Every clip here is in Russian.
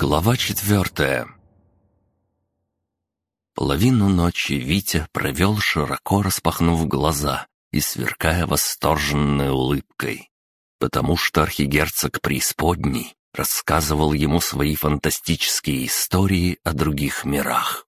Глава четвертая Половину ночи Витя провел, широко распахнув глаза и сверкая восторженной улыбкой, потому что архигерцог преисподней рассказывал ему свои фантастические истории о других мирах.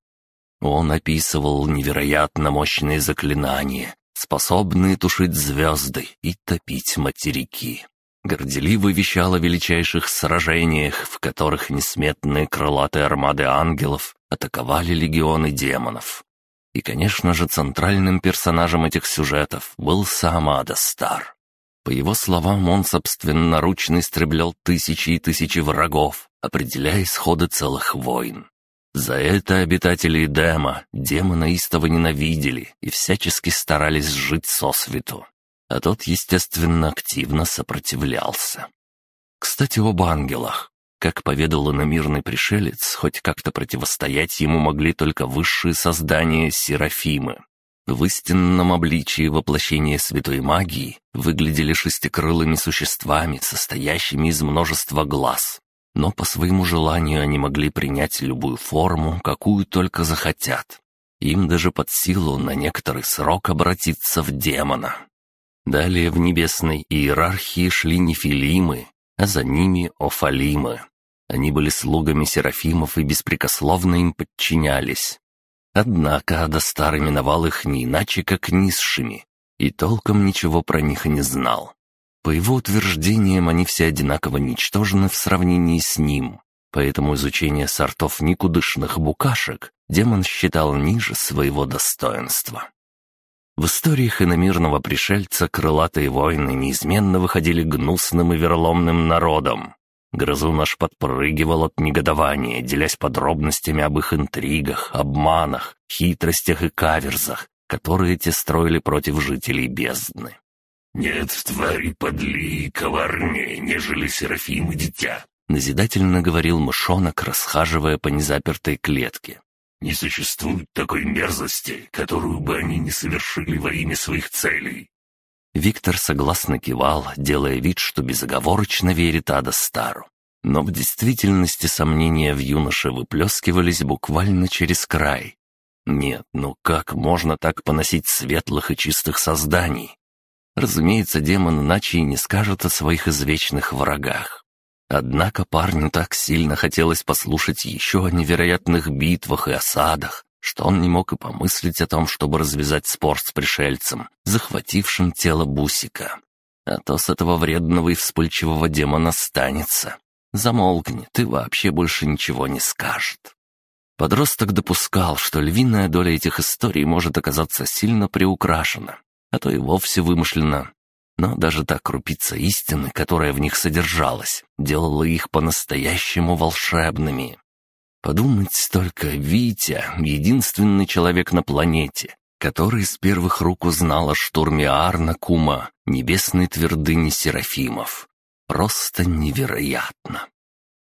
Он описывал невероятно мощные заклинания, способные тушить звезды и топить материки горделиво вещал о величайших сражениях, в которых несметные крылатые армады ангелов атаковали легионы демонов. И, конечно же, центральным персонажем этих сюжетов был сам Адастар. По его словам, он собственноручно истреблял тысячи и тысячи врагов, определяя исходы целых войн. За это обитатели Эдема демона истово ненавидели и всячески старались жить сосвету а тот, естественно, активно сопротивлялся. Кстати, об ангелах. Как поведал иномирный пришелец, хоть как-то противостоять ему могли только высшие создания Серафимы. В истинном обличии воплощения святой магии выглядели шестикрылыми существами, состоящими из множества глаз. Но по своему желанию они могли принять любую форму, какую только захотят. Им даже под силу на некоторый срок обратиться в демона. Далее в небесной иерархии шли нефилимы, а за ними офалимы. Они были слугами серафимов и беспрекословно им подчинялись. Однако Адастар именовал их не иначе, как низшими, и толком ничего про них не знал. По его утверждениям, они все одинаково ничтожны в сравнении с ним, поэтому изучение сортов никудышных букашек демон считал ниже своего достоинства. В историях иномирного пришельца крылатые воины неизменно выходили гнусным и вероломным народом. Грызун аж подпрыгивал от негодования, делясь подробностями об их интригах, обманах, хитростях и каверзах, которые те строили против жителей бездны. «Нет твари подли коварнее, нежели Серафим и дитя», — назидательно говорил мышонок, расхаживая по незапертой клетке. Не существует такой мерзости, которую бы они не совершили во имя своих целей». Виктор согласно кивал, делая вид, что безоговорочно верит Ада Стару. Но в действительности сомнения в юноше выплескивались буквально через край. Нет, ну как можно так поносить светлых и чистых созданий? Разумеется, демон иначе и не скажет о своих извечных врагах. Однако парню так сильно хотелось послушать еще о невероятных битвах и осадах, что он не мог и помыслить о том, чтобы развязать спор с пришельцем, захватившим тело Бусика. А то с этого вредного и вспыльчивого демона останется. Замолкнет и вообще больше ничего не скажет. Подросток допускал, что львиная доля этих историй может оказаться сильно приукрашена, а то и вовсе вымышлена, но даже та крупица истины, которая в них содержалась, делала их по-настоящему волшебными. Подумать только, Витя — единственный человек на планете, который с первых рук узнал о штурме Арна Кума, небесной твердыни Серафимов. Просто невероятно.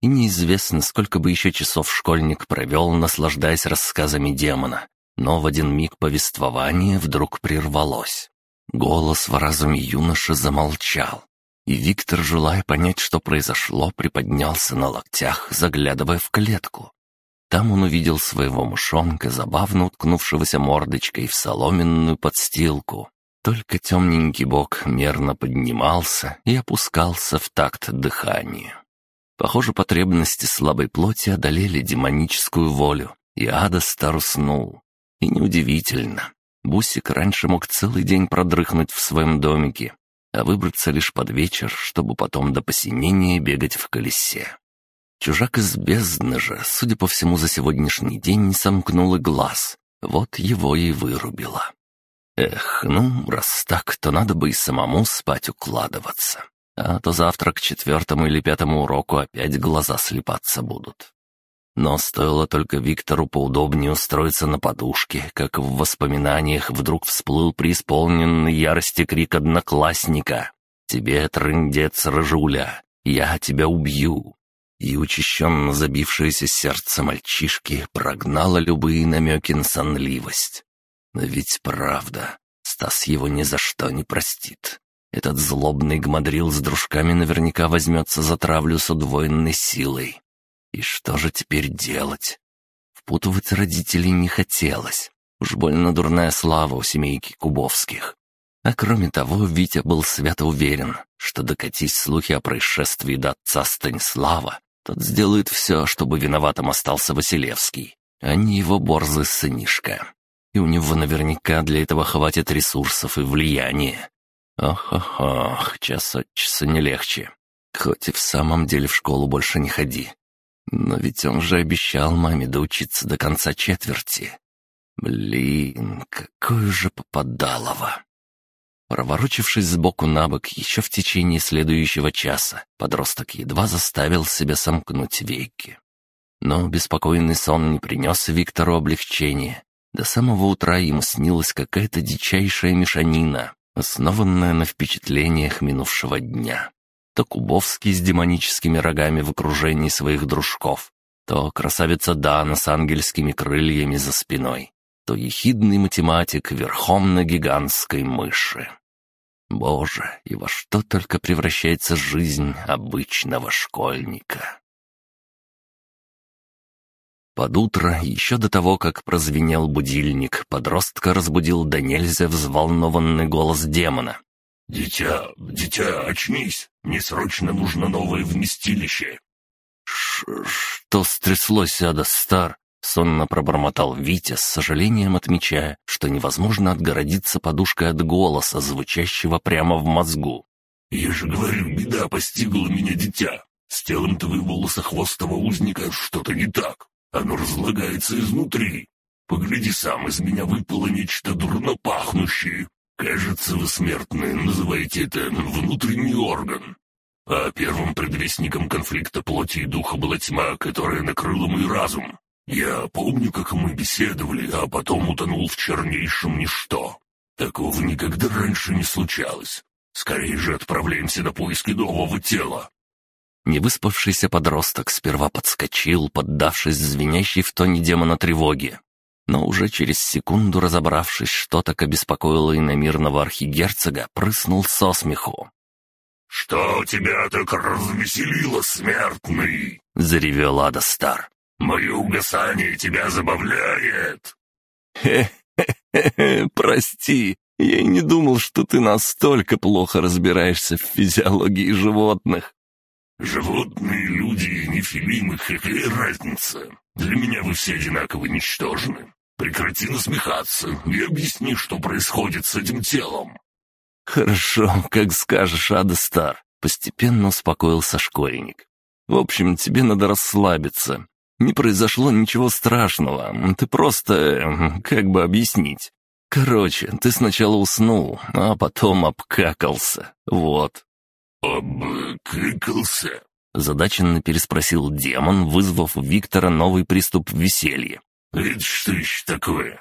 И неизвестно, сколько бы еще часов школьник провел, наслаждаясь рассказами демона, но в один миг повествование вдруг прервалось. Голос в разуме юноши замолчал, и Виктор, желая понять, что произошло, приподнялся на локтях, заглядывая в клетку. Там он увидел своего мышонка, забавно уткнувшегося мордочкой в соломенную подстилку. Только темненький бок мерно поднимался и опускался в такт дыханию. Похоже, потребности слабой плоти одолели демоническую волю, и Ада старуснул. И неудивительно, Бусик раньше мог целый день продрыхнуть в своем домике, а выбраться лишь под вечер, чтобы потом до посинения бегать в колесе. Чужак из бездны же, судя по всему, за сегодняшний день не сомкнул и глаз. Вот его и вырубило. Эх, ну, раз так, то надо бы и самому спать укладываться. А то завтра к четвертому или пятому уроку опять глаза слепаться будут. Но стоило только Виктору поудобнее устроиться на подушке, как в воспоминаниях вдруг всплыл преисполненный ярости крик одноклассника. «Тебе, трындец, рыжуля, я тебя убью!» И учащенно забившееся сердце мальчишки прогнало любые намеки на сонливость. Но ведь правда, Стас его ни за что не простит. Этот злобный гмадрил с дружками наверняка возьмется за травлю с удвоенной силой. И что же теперь делать? Впутывать родителей не хотелось. Уж больно дурная слава у семейки Кубовских. А кроме того, Витя был свято уверен, что докатись слухи о происшествии до отца Станислава, тот сделает все, чтобы виноватым остался Василевский, а не его борзый сынишка. И у него наверняка для этого хватит ресурсов и влияния. Ох-ох-ох, час от часа не легче. Хоть и в самом деле в школу больше не ходи. Но ведь он же обещал маме доучиться до конца четверти. Блин, какое же попадалово. Проворочившись сбоку на бок еще в течение следующего часа, подросток едва заставил себя сомкнуть веки. Но беспокойный сон не принес Виктору облегчения. До самого утра ему снилась какая-то дичайшая мешанина, основанная на впечатлениях минувшего дня. То Кубовский с демоническими рогами в окружении своих дружков, то красавица Дана с ангельскими крыльями за спиной, то ехидный математик верхом на гигантской мыши. Боже, и во что только превращается жизнь обычного школьника. Под утро, еще до того, как прозвенел будильник, подростка разбудил до нельзя взволнованный голос демона. «Дитя, дитя, очнись! Мне срочно нужно новое вместилище!» Ш «Что стряслось, Ада Стар?» Сонно пробормотал Витя, с сожалением отмечая, что невозможно отгородиться подушкой от голоса, звучащего прямо в мозгу. «Я же говорю, беда постигла меня, дитя. С телом твоего лосохвостого узника что-то не так. Оно разлагается изнутри. Погляди сам, из меня выпало нечто дурно. Кажется, вы смертные называете это внутренний орган. А первым предвестником конфликта плоти и духа была тьма, которая накрыла мой разум. Я помню, как мы беседовали, а потом утонул в чернейшем ничто. Такого никогда раньше не случалось. Скорее же отправляемся на поиски нового тела». Невыспавшийся подросток сперва подскочил, поддавшись звенящей в тоне демона тревоги. Но уже через секунду, разобравшись, что так обеспокоило иномирного архигерцога, прыснул со смеху. «Что тебя так развеселило, смертный?» — заревел Адастар. Мое угасание тебя забавляет!» «Хе-хе-хе, прости, я и не думал, что ты настолько плохо разбираешься в физиологии животных». «Животные, люди, нефилимы, какая разница? Для меня вы все одинаково ничтожны. Прекрати насмехаться и объясни, что происходит с этим телом». «Хорошо, как скажешь, Адастар», — постепенно успокоился школьник. «В общем, тебе надо расслабиться. Не произошло ничего страшного, ты просто... как бы объяснить. Короче, ты сначала уснул, а потом обкакался, вот». «Обкакался?» Задаченно переспросил демон, вызвав у Виктора новый приступ веселья. «Это что еще такое?»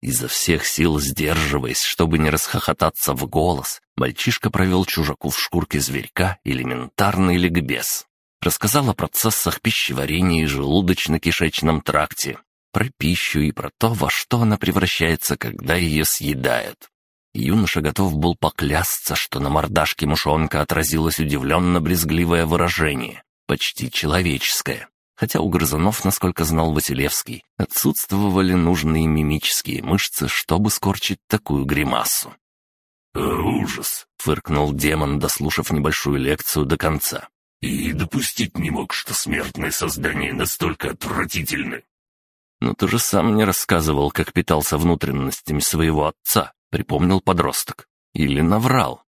Изо всех сил сдерживаясь, чтобы не расхохотаться в голос, мальчишка провел чужаку в шкурке зверька элементарный ликбез. Рассказал о процессах пищеварения и желудочно-кишечном тракте, про пищу и про то, во что она превращается, когда ее съедают. Юноша готов был поклясться, что на мордашке мушонка отразилось удивленно-брезгливое выражение, почти человеческое. Хотя у грызунов, насколько знал Василевский, отсутствовали нужные мимические мышцы, чтобы скорчить такую гримасу. «Ужас!» — фыркнул демон, дослушав небольшую лекцию до конца. И допустить не мог, что смертные создания настолько отвратительны. «Но ты же сам мне рассказывал, как питался внутренностями своего отца», — припомнил подросток. «Или наврал».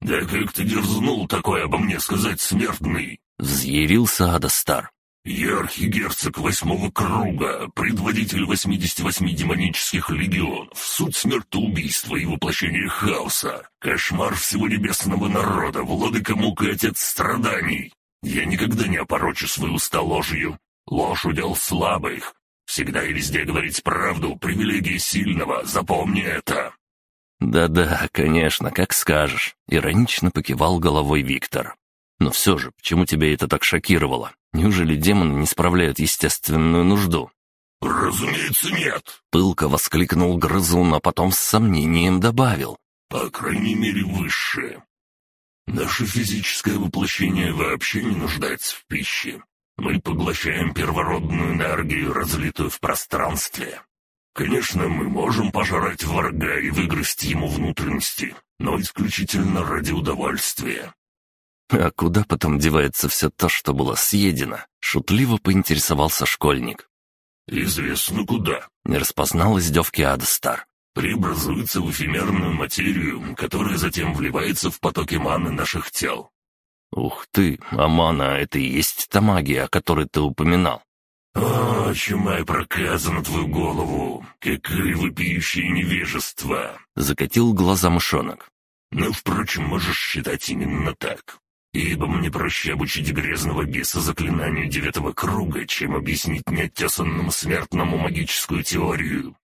«Да как ты дерзнул такое обо мне сказать, смертный?» — взъярился Адастар. «Я архигерцог восьмого круга, предводитель 88 демонических легионов, суть смертоубийства и воплощение хаоса, кошмар всего небесного народа, владыка мук и отец страданий. Я никогда не опорочу свою уста ложью. Ложь удел слабых. Всегда и везде говорить правду — привилегия сильного, запомни это». «Да-да, конечно, как скажешь», — иронично покивал головой Виктор. «Но все же, почему тебя это так шокировало? Неужели демоны не справляют естественную нужду?» «Разумеется, нет!» — пылко воскликнул грызун, а потом с сомнением добавил. «По крайней мере, высшее. Наше физическое воплощение вообще не нуждается в пище. Мы поглощаем первородную энергию, разлитую в пространстве. Конечно, мы можем пожрать врага и выгрызть ему внутренности, но исключительно ради удовольствия. «А куда потом девается все то, что было съедено?» — шутливо поинтересовался школьник. «Известно куда», — не распознал издевки Адастар. «Преобразуется в эфемерную материю, которая затем вливается в потоки маны наших тел». «Ух ты, а мана — это и есть та магия, о которой ты упоминал». «О, чума проказа на твою голову! Какое вопиющее невежество!» — закатил глаза мышонок. «Но, впрочем, можешь считать именно так. Ибо мне проще обучить грязного беса заклинанию девятого круга, чем объяснить неоттесанному смертному магическую теорию.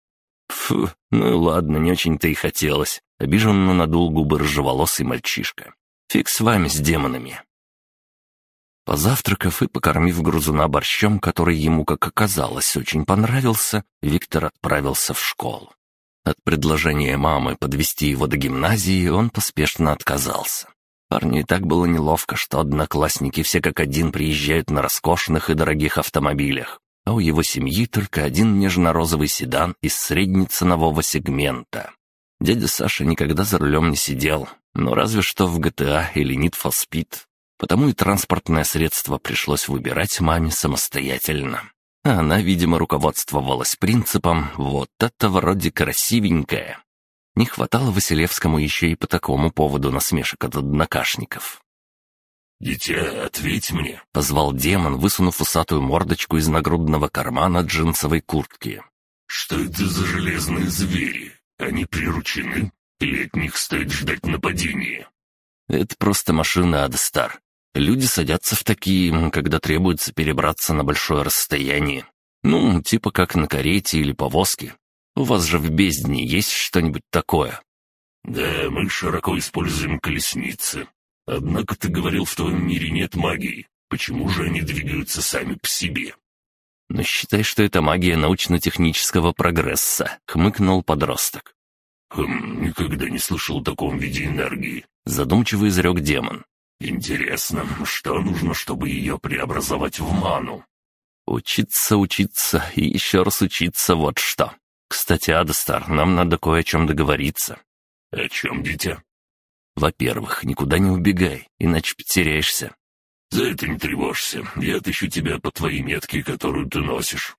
Фу, ну ладно, не очень-то и хотелось. Обиженно надул губы рыжеволосый мальчишка. Фиг с вами, с демонами. Позавтракав и покормив грузуна борщом, который ему, как оказалось, очень понравился, Виктор отправился в школу. От предложения мамы подвести его до гимназии он поспешно отказался. Парню и так было неловко, что одноклассники все как один приезжают на роскошных и дорогих автомобилях, а у его семьи только один нежно-розовый седан из среднеценового сегмента. Дядя Саша никогда за рулем не сидел, но разве что в GTA или Need for Speed. Потому и транспортное средство пришлось выбирать маме самостоятельно. А она, видимо, руководствовалась принципом «вот это вроде красивенькое, не хватало Василевскому еще и по такому поводу насмешек от однокашников. «Дитя, ответь мне!» — позвал демон, высунув усатую мордочку из нагрудного кармана джинсовой куртки. «Что это за железные звери? Они приручены? Или от них стоит ждать нападения?» «Это просто машина Адстар. Люди садятся в такие, когда требуется перебраться на большое расстояние. Ну, типа как на карете или повозке. У вас же в бездне есть что-нибудь такое?» «Да, мы широко используем колесницы. Однако ты говорил, в твоем мире нет магии. Почему же они двигаются сами по себе?» «Ну, считай, что это магия научно-технического прогресса», — хмыкнул подросток. «Хм, никогда не слышал о таком виде энергии», — задумчиво изрек демон. «Интересно, что нужно, чтобы ее преобразовать в ману?» «Учиться, учиться и еще раз учиться, вот что», «Кстати, Адастар, нам надо кое о чем договориться». «О чем, дитя?» «Во-первых, никуда не убегай, иначе потеряешься». «За это не тревожься. Я отыщу тебя по твоей метке, которую ты носишь».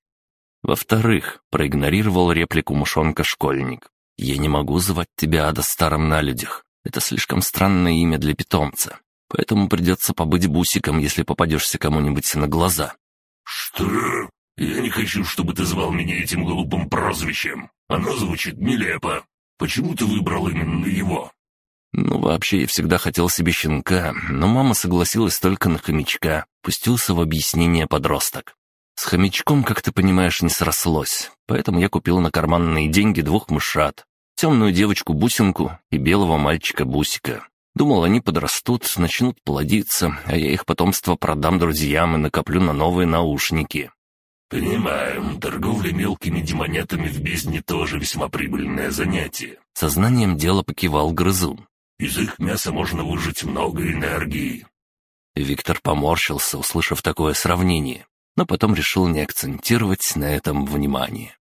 «Во-вторых», — проигнорировал реплику мушонка-школьник, «я не могу звать тебя Адастаром на людях. Это слишком странное имя для питомца. Поэтому придется побыть бусиком, если попадешься кому-нибудь на глаза». «Что?» «Я не хочу, чтобы ты звал меня этим глупым прозвищем. Оно звучит нелепо. Почему ты выбрал именно его?» «Ну, вообще, я всегда хотел себе щенка, но мама согласилась только на хомячка», — пустился в объяснение подросток. «С хомячком, как ты понимаешь, не срослось, поэтому я купил на карманные деньги двух мышат, темную девочку-бусинку и белого мальчика-бусика. Думал, они подрастут, начнут плодиться, а я их потомство продам друзьям и накоплю на новые наушники. «Понимаю, торговля мелкими демонятами в бездне тоже весьма прибыльное занятие». Сознанием дела покивал грызун. «Из их мяса можно выжать много энергии». Виктор поморщился, услышав такое сравнение, но потом решил не акцентировать на этом внимание.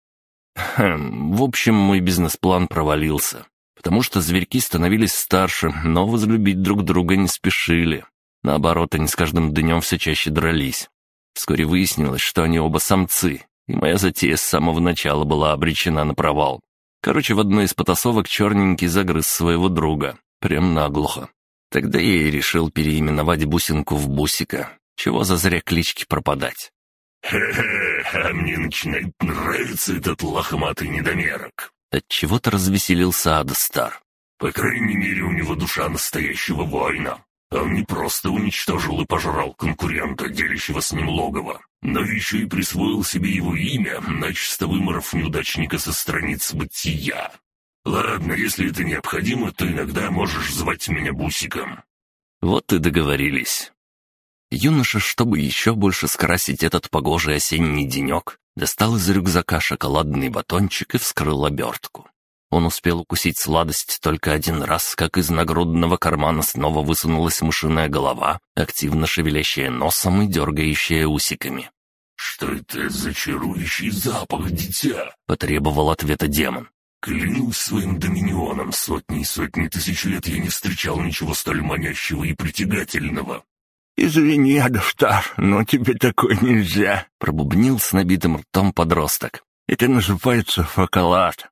Хм, в общем, мой бизнес-план провалился, потому что зверьки становились старше, но возлюбить друг друга не спешили. Наоборот, они с каждым днем все чаще дрались. Вскоре выяснилось, что они оба самцы, и моя затея с самого начала была обречена на провал. Короче, в одной из потасовок черненький загрыз своего друга. Прям наглухо. Тогда я и решил переименовать бусинку в бусика. Чего за зря клички пропадать? «Хе-хе, а мне начинает нравиться этот лохматый недомерок». Отчего-то развеселился Адастар. «По крайней мере, у него душа настоящего воина. Он не просто уничтожил и пожрал конкурента, делящего с ним логово, но еще и присвоил себе его имя, начисто выморов неудачника со страниц бытия. Ладно, если это необходимо, то иногда можешь звать меня Бусиком». Вот и договорились. Юноша, чтобы еще больше скрасить этот погожий осенний денек, достал из рюкзака шоколадный батончик и вскрыл обертку. Он успел укусить сладость только один раз, как из нагрудного кармана снова высунулась мышиная голова, активно шевелящая носом и дергающая усиками. «Что это за чарующий запах, дитя?» — потребовал ответа демон. «Клянусь своим доминионом, сотни и сотни тысяч лет я не встречал ничего столь манящего и притягательного». «Извини, Адаштар, но тебе такое нельзя», — пробубнил с набитым ртом подросток. «Это называется фоколад».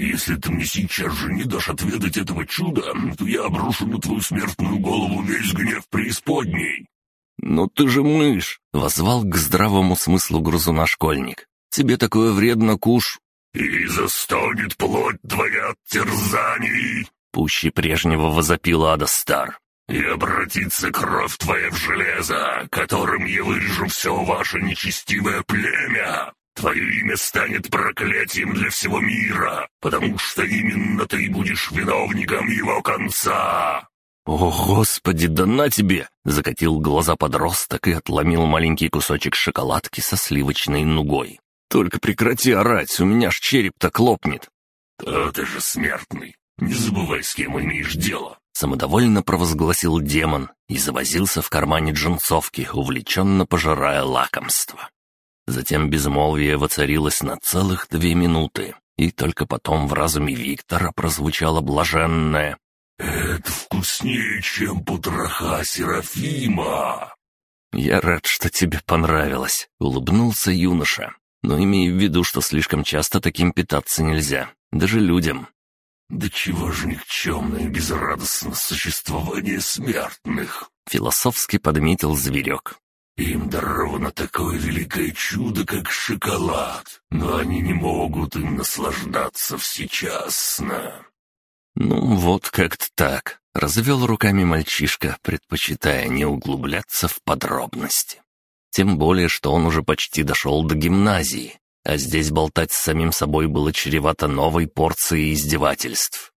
«Если ты мне сейчас же не дашь отведать этого чуда, то я обрушу на твою смертную голову весь гнев преисподней». «Ну ты же мышь!» — возвал к здравому смыслу грузуна школьник. «Тебе такое вредно, куш!» «И застонет плоть твоя от терзаний!» Пуще прежнего возопила Ада Стар. «И обратится кровь твоя в железо, которым я вырежу все ваше нечестивое племя!» Твое имя станет проклятием для всего мира, потому что именно ты будешь виновником его конца!» «О, Господи, да на тебе!» — закатил глаза подросток и отломил маленький кусочек шоколадки со сливочной нугой. «Только прекрати орать, у меня ж череп-то клопнет!» «Да ты же смертный! Не забывай, с кем имеешь дело!» Самодовольно провозгласил демон и завозился в кармане джинсовки, увлеченно пожирая лакомство. Затем безмолвие воцарилось на целых две минуты, и только потом в разуме Виктора прозвучало блаженное «Это вкуснее, чем потроха Серафима!» «Я рад, что тебе понравилось», — улыбнулся юноша. «Но имей в виду, что слишком часто таким питаться нельзя, даже людям». «Да чего же никчемное безрадостное существование смертных!» — философски подметил зверек. «Им даровано такое великое чудо, как шоколад, но они не могут им наслаждаться всечасно». «Ну, вот как-то так», — развел руками мальчишка, предпочитая не углубляться в подробности. Тем более, что он уже почти дошел до гимназии, а здесь болтать с самим собой было чревато новой порцией издевательств.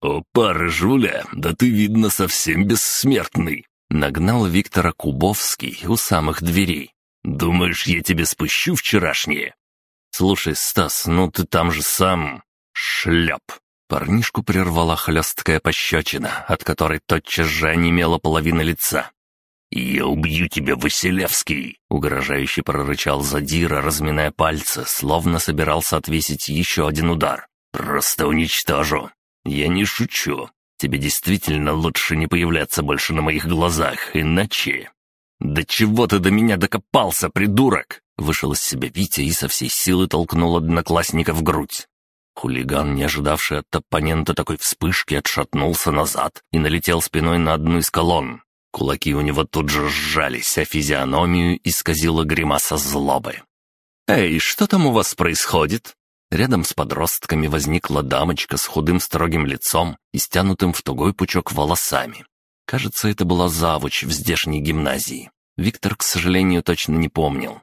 «Опа, Рыжуля, да ты, видно, совсем бессмертный!» Нагнал Виктора Кубовский у самых дверей. «Думаешь, я тебе спущу вчерашнее?» «Слушай, Стас, ну ты там же сам...» «Шлеп!» Парнишку прервала хлесткая пощечина, от которой тотчас же онемела половина лица. «Я убью тебя, Василевский!» — угрожающе прорычал Задира, разминая пальцы, словно собирался отвесить еще один удар. «Просто уничтожу!» «Я не шучу. Тебе действительно лучше не появляться больше на моих глазах, иначе...» «Да чего ты до меня докопался, придурок?» Вышел из себя Витя и со всей силы толкнул одноклассника в грудь. Хулиган, не ожидавший от оппонента такой вспышки, отшатнулся назад и налетел спиной на одну из колонн. Кулаки у него тут же сжались, а физиономию исказила гримаса злобы. «Эй, что там у вас происходит?» Рядом с подростками возникла дамочка с худым строгим лицом и стянутым в тугой пучок волосами. Кажется, это была завуч в здешней гимназии. Виктор, к сожалению, точно не помнил.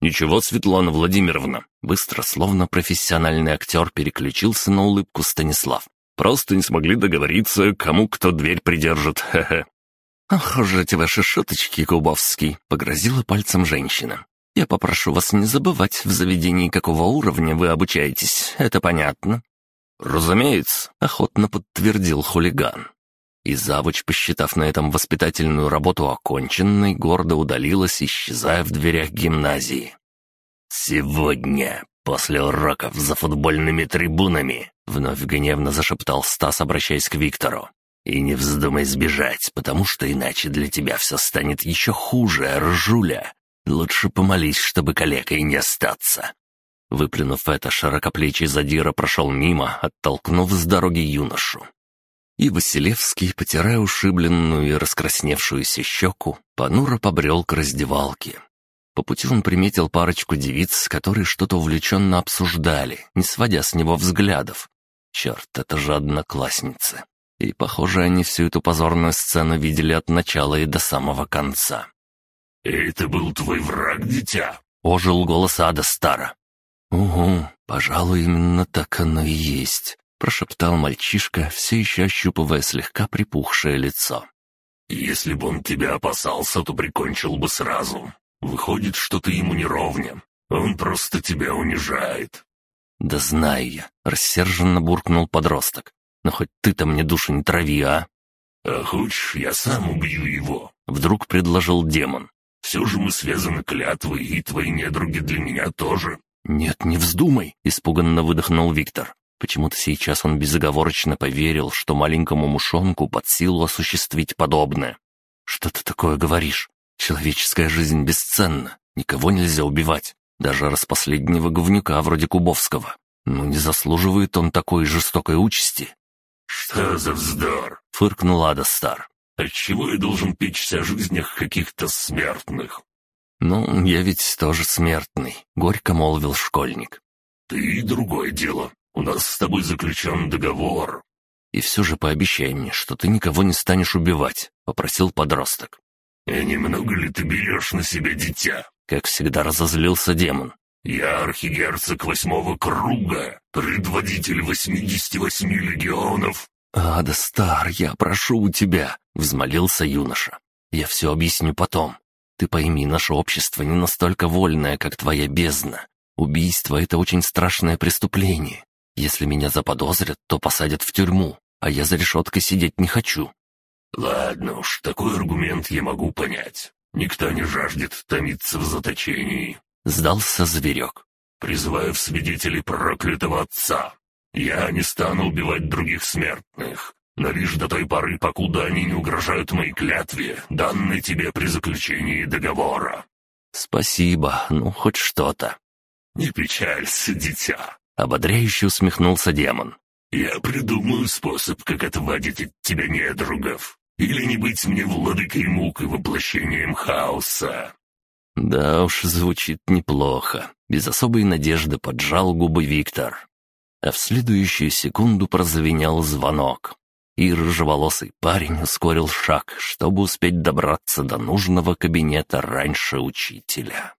«Ничего, Светлана Владимировна!» Быстро, словно профессиональный актер, переключился на улыбку Станислав. «Просто не смогли договориться, кому кто дверь придержит, хе-хе». «Ах уж эти ваши шуточки, Кубовский!» — погрозила пальцем женщина. «Я попрошу вас не забывать, в заведении какого уровня вы обучаетесь, это понятно?» «Разумеется», — охотно подтвердил хулиган. И завуч, посчитав на этом воспитательную работу оконченной, гордо удалилась, исчезая в дверях гимназии. «Сегодня, после уроков за футбольными трибунами», — вновь гневно зашептал Стас, обращаясь к Виктору. «И не вздумай сбежать, потому что иначе для тебя все станет еще хуже, ржуля. Лучше помолись, чтобы калекой не остаться». Выплюнув это, широкоплечий задира прошел мимо, оттолкнув с дороги юношу. И Василевский, потирая ушибленную и раскрасневшуюся щеку, понуро побрел к раздевалке. По пути он приметил парочку девиц, которые что-то увлеченно обсуждали, не сводя с него взглядов. Черт, это же одноклассницы. И, похоже, они всю эту позорную сцену видели от начала и до самого конца. «Это был твой враг, дитя?» — ожил голос Ада Стара. «Угу, пожалуй, именно так оно и есть. — прошептал мальчишка, все еще ощупывая слегка припухшее лицо. «Если бы он тебя опасался, то прикончил бы сразу. Выходит, что ты ему не ровня. Он просто тебя унижает». «Да знаю я», — рассерженно буркнул подросток. «Но хоть ты-то мне душу не трави, а?» «А хочешь, я сам убью его?» — вдруг предложил демон. «Все же мы связаны клятвой, и твои недруги для меня тоже». «Нет, не вздумай!» — испуганно выдохнул Виктор. Почему-то сейчас он безоговорочно поверил, что маленькому мушонку под силу осуществить подобное. «Что ты такое говоришь? Человеческая жизнь бесценна, никого нельзя убивать, даже раз последнего говнюка вроде Кубовского. Ну не заслуживает он такой жестокой участи». «Что за вздор?» — фыркнул Адастар. «Отчего я должен печься о жизнях каких-то смертных?» «Ну, я ведь тоже смертный», — горько молвил школьник. «Ты — другое дело. У нас с тобой заключен договор». «И все же пообещай мне, что ты никого не станешь убивать», — попросил подросток. «И немного ли ты берешь на себя дитя?» Как всегда разозлился демон. «Я архигерцог восьмого круга, предводитель восьмидесяти восьми легионов». «Ада, Стар, я прошу у тебя», — взмолился юноша. «Я все объясню потом. Ты пойми, наше общество не настолько вольное, как твоя бездна. Убийство — это очень страшное преступление. Если меня заподозрят, то посадят в тюрьму, а я за решеткой сидеть не хочу». «Ладно уж, такой аргумент я могу понять. Никто не жаждет томиться в заточении». Сдался зверек. «Призываю в свидетелей проклятого отца. Я не стану убивать других смертных, но лишь до той поры, покуда они не угрожают моей клятве, данной тебе при заключении договора». «Спасибо, ну хоть что-то». «Не печалься, дитя», — ободряюще усмехнулся демон. «Я придумаю способ, как отвадить от тебя недругов. Или не быть мне владыкой мук и воплощением хаоса». Да уж, звучит неплохо. Без особой надежды поджал губы Виктор. А в следующую секунду прозвенел звонок. И рыжеволосый парень ускорил шаг, чтобы успеть добраться до нужного кабинета раньше учителя.